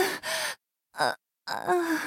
uh, uh.